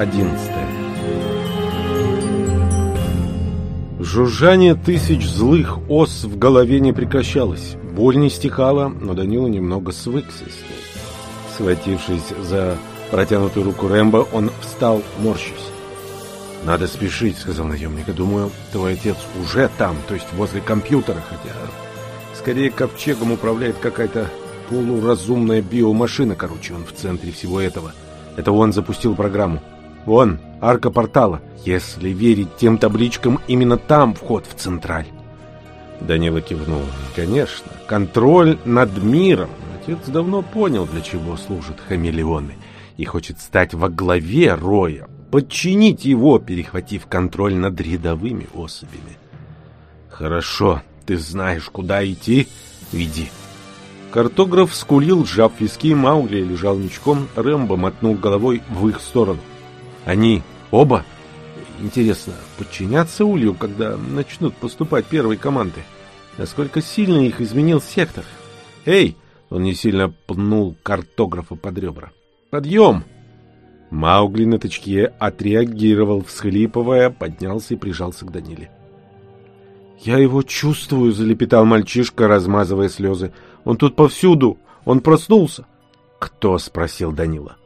Глава 11 Жужжание тысяч злых ос в голове не прекращалось. Боль не стихала, но Данила немного свыкся с ней. Схватившись за протянутую руку Рэмбо, он встал, морщись. «Надо спешить», — сказал наемник. «Думаю, твой отец уже там, то есть возле компьютера, хотя скорее ковчегом управляет какая-то полуразумная биомашина, короче, он в центре всего этого. Это он запустил программу. Вон, арка портала. Если верить тем табличкам, именно там вход в Централь. Данила кивнул. Конечно, контроль над миром. Отец давно понял, для чего служат хамелеоны, и хочет стать во главе роя, подчинить его, перехватив контроль над рядовыми особями. Хорошо, ты знаешь, куда идти? Иди. Картограф скулил, сжав виски, Маугли лежал ничком, Рэмбо мотнул головой в их сторону. Они оба? Интересно, подчинятся Улью, когда начнут поступать первые команды? Насколько сильно их изменил сектор? Эй! Он не сильно пнул картографа под ребра. Подъем! Маугли на тычке отреагировал, всхлипывая, поднялся и прижался к Даниле. «Я его чувствую», — залепетал мальчишка, размазывая слезы. Он тут повсюду. Он проснулся. Кто? спросил Данила.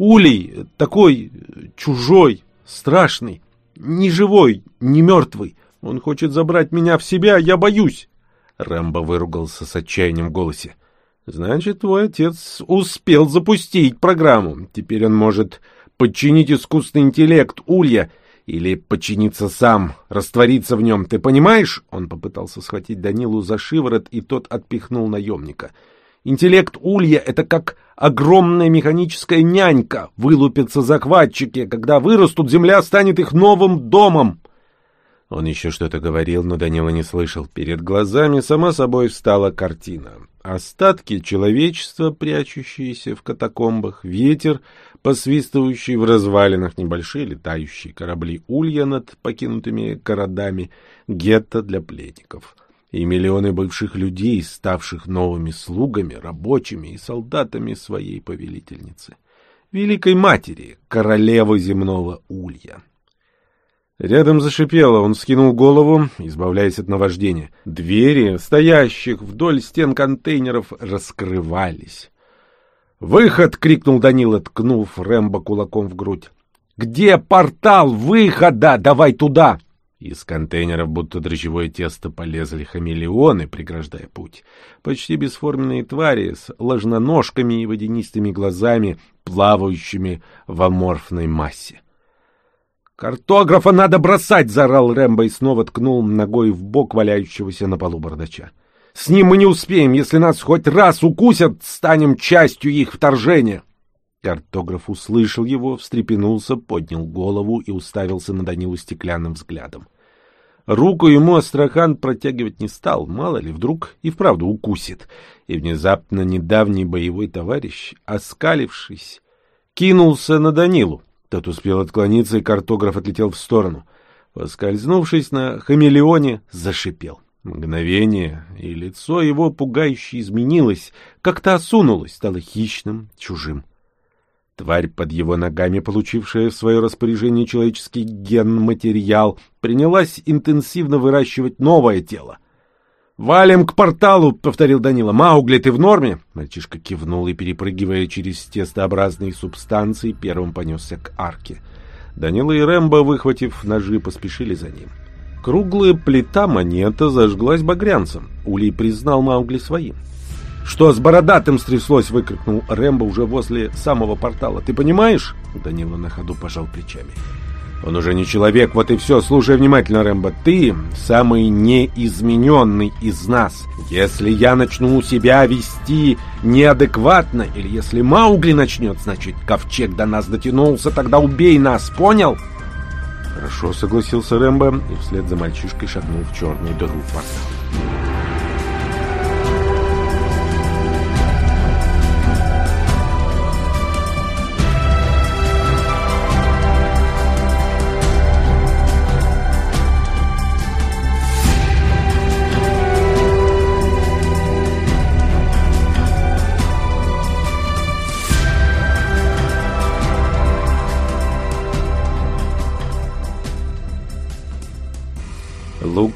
Улей, такой чужой, страшный, не живой, не мертвый. Он хочет забрать меня в себя, я боюсь. Рэмбо выругался с отчаянием в голосе. Значит, твой отец успел запустить программу. Теперь он может подчинить искусственный интеллект Улья или подчиниться сам, раствориться в нем, ты понимаешь? Он попытался схватить Данилу за шиворот, и тот отпихнул наемника. Интеллект Улья — это как огромная механическая нянька. Вылупятся захватчики. Когда вырастут, земля станет их новым домом. Он еще что-то говорил, но Данила не слышал. Перед глазами сама собой встала картина. Остатки человечества, прячущиеся в катакомбах, ветер, посвистывающий в развалинах, небольшие летающие корабли улья над покинутыми городами, гетто для пленников. И миллионы бывших людей, ставших новыми слугами, рабочими и солдатами своей повелительницы. Великой матери, королевы земного улья. Рядом зашипело, он скинул голову, избавляясь от наваждения. Двери, стоящих вдоль стен контейнеров, раскрывались. «Выход!» — крикнул Данила, ткнув Рэмбо кулаком в грудь. «Где портал выхода? Давай туда!» Из контейнеров, будто дрожжевое тесто, полезли хамелеоны, преграждая путь. Почти бесформенные твари с ложноножками и водянистыми глазами, плавающими в аморфной массе. «Картографа надо бросать!» — заорал Рэмбо и снова ткнул ногой в бок валяющегося на полу бардача. «С ним мы не успеем. Если нас хоть раз укусят, станем частью их вторжения!» Картограф услышал его, встрепенулся, поднял голову и уставился на Данилу стеклянным взглядом. Руку ему Астрахан протягивать не стал, мало ли, вдруг и вправду укусит. И внезапно недавний боевой товарищ, оскалившись, кинулся на Данилу. Тот успел отклониться, и картограф отлетел в сторону. Поскользнувшись на хамелеоне, зашипел. Мгновение, и лицо его пугающе изменилось, как-то осунулось, стало хищным, чужим. Тварь под его ногами, получившая в свое распоряжение человеческий ген-материал, принялась интенсивно выращивать новое тело — «Валим к порталу!» — повторил Данила. «Маугли, ты в норме?» Мальчишка кивнул и, перепрыгивая через тестообразные субстанции, первым понесся к арке. Данила и Рэмбо, выхватив ножи, поспешили за ним. Круглая плита монета зажглась багрянцем. Улей признал Маугли своим. «Что с бородатым стряслось?» — выкрикнул Рэмбо уже возле самого портала. «Ты понимаешь?» — Данила на ходу пожал плечами. Он уже не человек, вот и все. Слушай внимательно, Рэмбо. Ты самый неизмененный из нас. Если я начну себя вести неадекватно, или если Маугли начнет, значит, ковчег до нас дотянулся, тогда убей нас, понял? Хорошо, согласился Рэмбо и вслед за мальчишкой шагнул в черную дыру портала.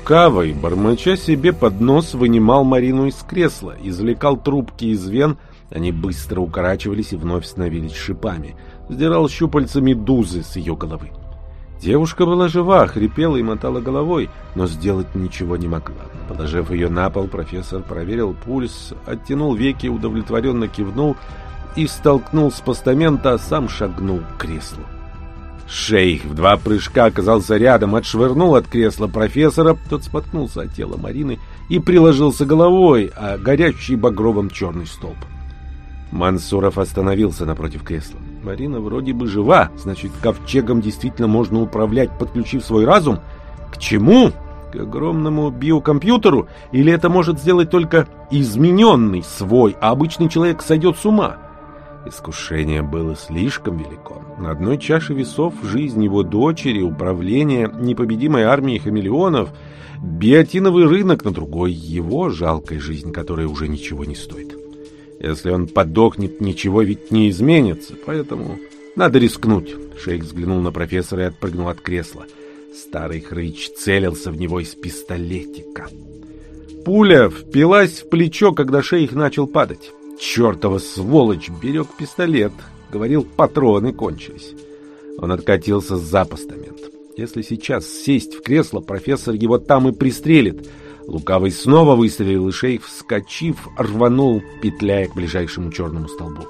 Лукавый, бормоча себе под нос, вынимал Марину из кресла, извлекал трубки из вен, они быстро укорачивались и вновь становились шипами, сдирал щупальца медузы с ее головы. Девушка была жива, хрипела и мотала головой, но сделать ничего не могла. Положив ее на пол, профессор проверил пульс, оттянул веки, удовлетворенно кивнул и столкнул с постамента, а сам шагнул к креслу. Шейх в два прыжка оказался рядом, отшвырнул от кресла профессора, тот споткнулся от тела Марины и приложился головой, а горящий багровым черный столб. Мансуров остановился напротив кресла. Марина вроде бы жива, значит, ковчегом действительно можно управлять, подключив свой разум. К чему? К огромному биокомпьютеру? Или это может сделать только измененный свой, а обычный человек сойдет с ума? Искушение было слишком велико. На одной чаше весов жизнь его дочери, управление непобедимой армией хамелеонов, биотиновый рынок, на другой его жалкая жизнь, которая уже ничего не стоит. Если он подохнет, ничего ведь не изменится, поэтому надо рискнуть. Шейх взглянул на профессора и отпрыгнул от кресла. Старый хрыч целился в него из пистолетика. Пуля впилась в плечо, когда шейх начал падать. Чертова сволочь берег пистолет. Говорил, патроны кончились. Он откатился за постамент. Если сейчас сесть в кресло, профессор его там и пристрелит. Лукавый снова выстрелил, и шейх, вскочив, рванул, петляя к ближайшему черному столбу.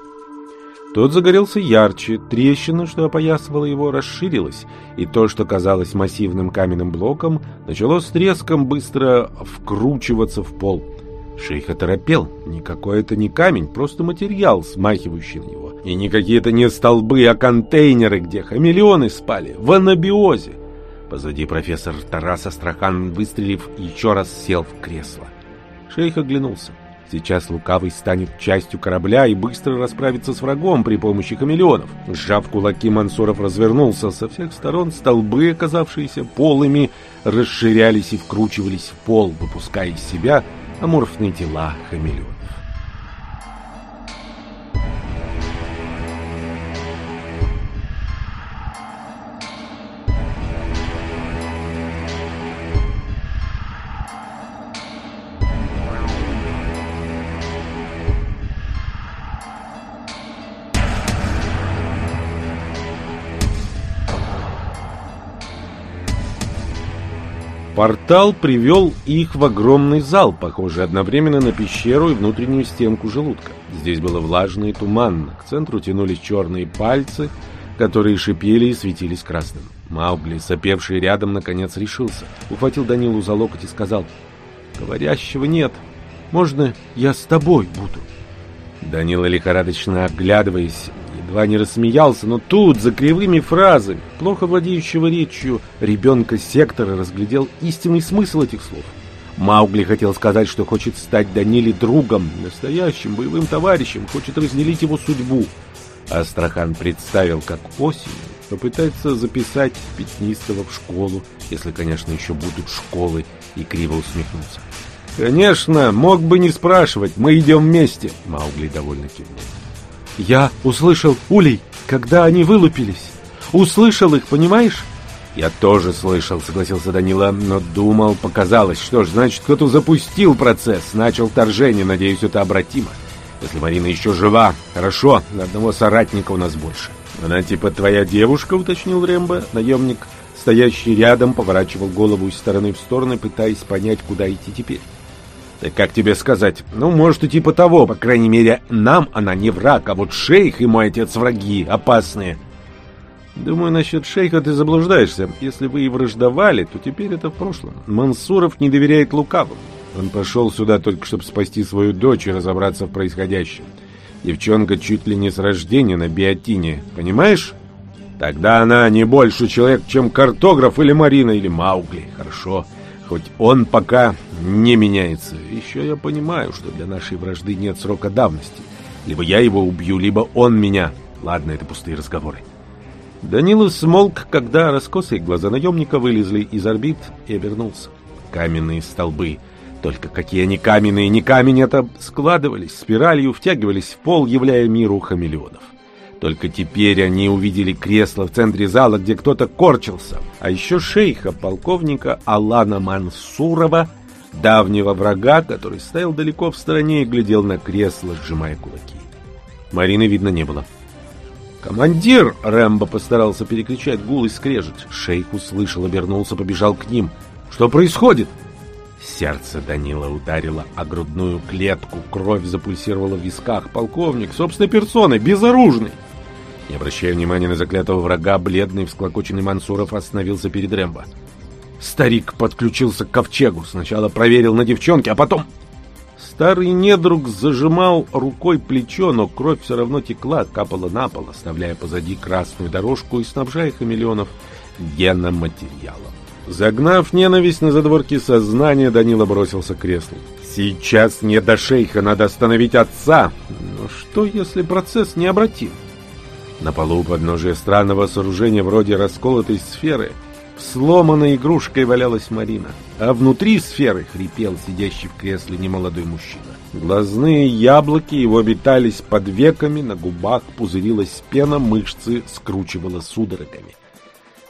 Тот загорелся ярче, трещина, что опоясывала его, расширилась, и то, что казалось массивным каменным блоком, начало с треском быстро вкручиваться в пол — Шейх оторопел. Никакой это не камень, просто материал, смахивающий на него. И никакие это не столбы, а контейнеры, где хамелеоны спали, в анабиозе. Позади профессор Тарас Астрахан, выстрелив, еще раз сел в кресло. Шейх оглянулся. Сейчас Лукавый станет частью корабля и быстро расправится с врагом при помощи хамелеонов. Сжав кулаки, Мансуров развернулся. Со всех сторон столбы, оказавшиеся полыми, расширялись и вкручивались в пол, выпуская из себя аморфные тела хамелеонов. Портал привел их в огромный зал, похожий одновременно на пещеру и внутреннюю стенку желудка. Здесь было влажно и туманно, к центру тянулись черные пальцы, которые шипели и светились красным. Маугли, сопевший рядом, наконец решился. Ухватил Данилу за локоть и сказал, «Говорящего нет. Можно я с тобой буду?» Данила, лихорадочно оглядываясь, едва не рассмеялся, но тут, за кривыми фразами, плохо владеющего речью ребенка сектора разглядел истинный смысл этих слов. Маугли хотел сказать, что хочет стать Даниле другом, настоящим боевым товарищем, хочет разделить его судьбу. Астрахан представил, как осенью попытается записать Пятнистого в школу, если, конечно, еще будут школы, и криво усмехнулся. «Конечно, мог бы не спрашивать, мы идем вместе», — Маугли довольно кивнул. Я услышал улей, когда они вылупились. Услышал их, понимаешь? Я тоже слышал, согласился Данила, но думал, показалось, что ж, значит, кто-то запустил процесс, начал вторжение, надеюсь, это обратимо. Если Марина еще жива, хорошо, одного соратника у нас больше. Она типа твоя девушка, уточнил Рембо. Наемник, стоящий рядом, поворачивал голову из стороны в сторону, пытаясь понять, куда идти теперь. Как тебе сказать? Ну, может, и типа того. По крайней мере, нам она не враг, а вот шейх и мой отец враги, опасные. Думаю, насчет шейха ты заблуждаешься. Если вы и враждовали, то теперь это в прошлом. Мансуров не доверяет лукавым. Он пошел сюда только, чтобы спасти свою дочь и разобраться в происходящем. Девчонка чуть ли не с рождения на биотине, понимаешь? Тогда она не больше человек, чем картограф или Марина, или Маугли. Хорошо. Хоть он пока не меняется. Еще я понимаю, что для нашей вражды нет срока давности. Либо я его убью, либо он меня. Ладно, это пустые разговоры. Данилов смолк, когда раскосые глаза наемника вылезли из орбит и обернулся. Каменные столбы. Только какие они каменные, не камень это, складывались, спиралью втягивались в пол, являя миру хамелеонов. Только теперь они увидели кресло в центре зала, где кто-то корчился. А еще шейха, полковника Алана Мансурова, давнего врага, который стоял далеко в стороне и глядел на кресло, сжимая кулаки. Марины видно не было. «Командир!» — Рэмбо постарался перекричать гул и скрежет. Шейх услышал, обернулся, побежал к ним. «Что происходит?» Сердце Данила ударило о грудную клетку, кровь запульсировала в висках. Полковник, собственной персоной, безоружный. Не обращая внимания на заклятого врага, бледный, всклокоченный Мансуров остановился перед Рэмбо. Старик подключился к ковчегу. Сначала проверил на девчонке, а потом... Старый недруг зажимал рукой плечо, но кровь все равно текла, капала на пол, оставляя позади красную дорожку и снабжая хамелеонов геноматериалом. Загнав ненависть на задворки сознания, Данила бросился к креслу. «Сейчас не до шейха, надо остановить отца!» Но что, если процесс необратим? На полу подножия странного сооружения вроде расколотой сферы сломанной игрушкой валялась Марина, а внутри сферы хрипел сидящий в кресле немолодой мужчина. Глазные яблоки его метались под веками, на губах пузырилась пена, мышцы скручивала судорогами.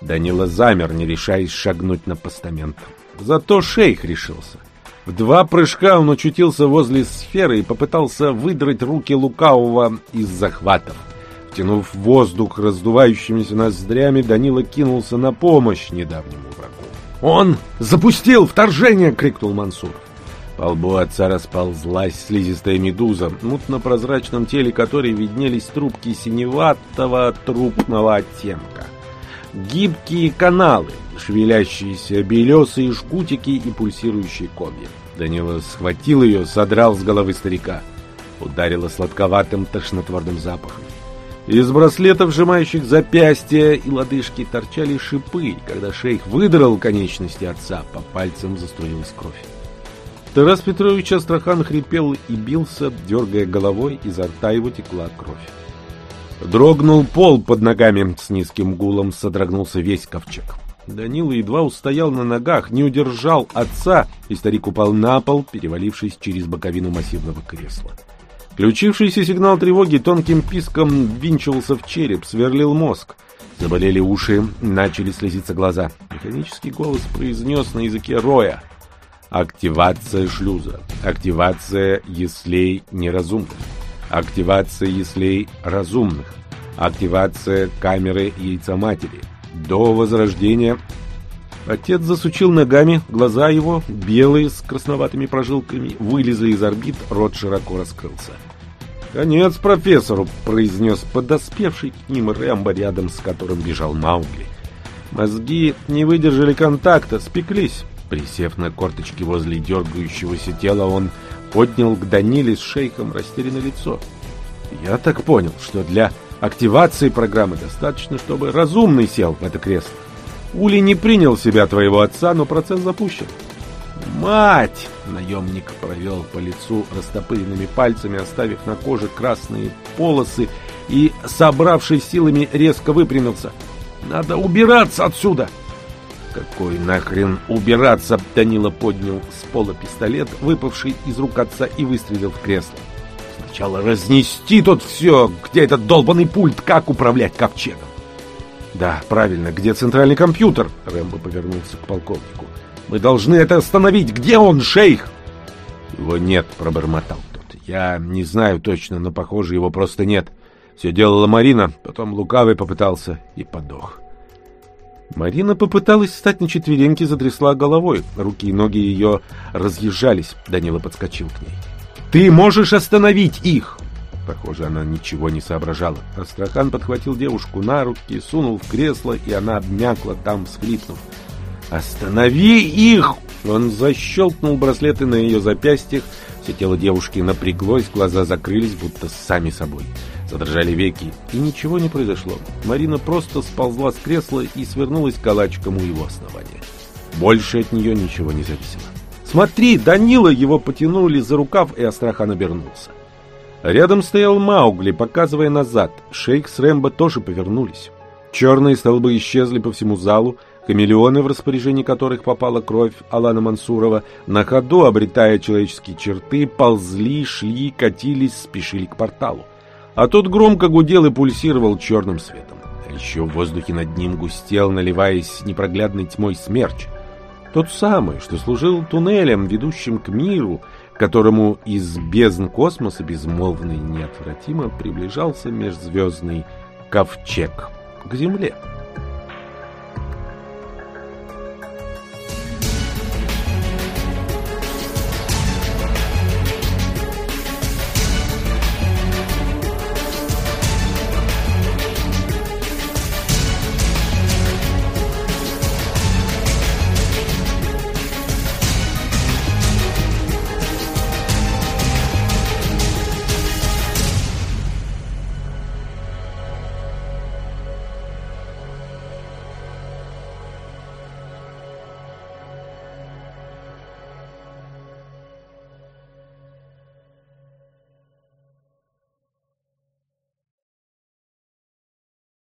Данила замер, не решаясь шагнуть на постамент. Зато шейх решился. В два прыжка он очутился возле сферы и попытался выдрать руки лукавого из захватов. Втянув воздух раздувающимися ноздрями, Данила кинулся на помощь недавнему врагу. «Он запустил вторжение!» — крикнул Мансуров. По лбу отца расползлась слизистая медуза, мутно-прозрачном теле которой виднелись трубки синеватого трупного оттенка. Гибкие каналы, шевелящиеся белесые жгутики и пульсирующие комья. Данила схватил ее, содрал с головы старика. Ударило сладковатым тошнотворным запахом. Из браслетов, сжимающих запястья и лодыжки, торчали шипы, когда шейх выдрал конечности отца, по пальцам заструилась кровь. Тарас Петрович Астрахан хрипел и бился, дергая головой, изо рта его текла кровь. Дрогнул пол под ногами, с низким гулом содрогнулся весь ковчег. Данила едва устоял на ногах, не удержал отца, и старик упал на пол, перевалившись через боковину массивного кресла. Включившийся сигнал тревоги тонким писком ввинчивался в череп, сверлил мозг. Заболели уши, начали слезиться глаза. Механический голос произнес на языке роя. Активация шлюза. Активация яслей неразумных. Активация яслей разумных. Активация камеры яйцаматери. До возрождения Отец засучил ногами, глаза его, белые, с красноватыми прожилками, вылезли из орбит, рот широко раскрылся. «Конец профессору», — произнес подоспевший к ним Рэмбо, рядом с которым бежал Маугли. Мозги не выдержали контакта, спеклись. Присев на корточки возле дергающегося тела, он поднял к Даниле с шейхом растерянное лицо. «Я так понял, что для активации программы достаточно, чтобы разумный сел в это кресло. Ули не принял себя твоего отца, но процесс запущен. Мать! Наемник провел по лицу растопыренными пальцами, оставив на коже красные полосы и, собравшись силами, резко выпрямился. Надо убираться отсюда! Какой нахрен убираться? Данила поднял с пола пистолет, выпавший из рук отца, и выстрелил в кресло. Сначала разнести тут все, где этот долбанный пульт, как управлять ковчегом. «Да, правильно. Где центральный компьютер?» Рэмбо повернулся к полковнику. «Мы должны это остановить. Где он, шейх?» «Его нет», — пробормотал тот. «Я не знаю точно, но, похоже, его просто нет. Все делала Марина, потом Лукавый попытался и подох». Марина попыталась встать на четвереньки, затрясла головой. Руки и ноги ее разъезжались. Данила подскочил к ней. «Ты можешь остановить их!» Похоже, она ничего не соображала. Астрахан подхватил девушку на руки, сунул в кресло, и она обмякла там, всхлипнув. «Останови их!» Он защелкнул браслеты на ее запястьях. Все тело девушки напряглось, глаза закрылись, будто сами собой. Задрожали веки, и ничего не произошло. Марина просто сползла с кресла и свернулась калачиком у его основания. Больше от нее ничего не зависело. «Смотри, Данила!» Его потянули за рукав, и Астрахан обернулся. Рядом стоял Маугли, показывая назад. Шейк с Рэмбо тоже повернулись. Черные столбы исчезли по всему залу, Хамелеоны, в распоряжении которых попала кровь Алана Мансурова, на ходу, обретая человеческие черты, ползли, шли, катились, спешили к порталу. А тот громко гудел и пульсировал черным светом. А еще в воздухе над ним густел, наливаясь непроглядной тьмой смерч. Тот самый, что служил туннелем, ведущим к миру, которому из бездн космоса безмолвный неотвратимо приближался межзвездный ковчег к Земле.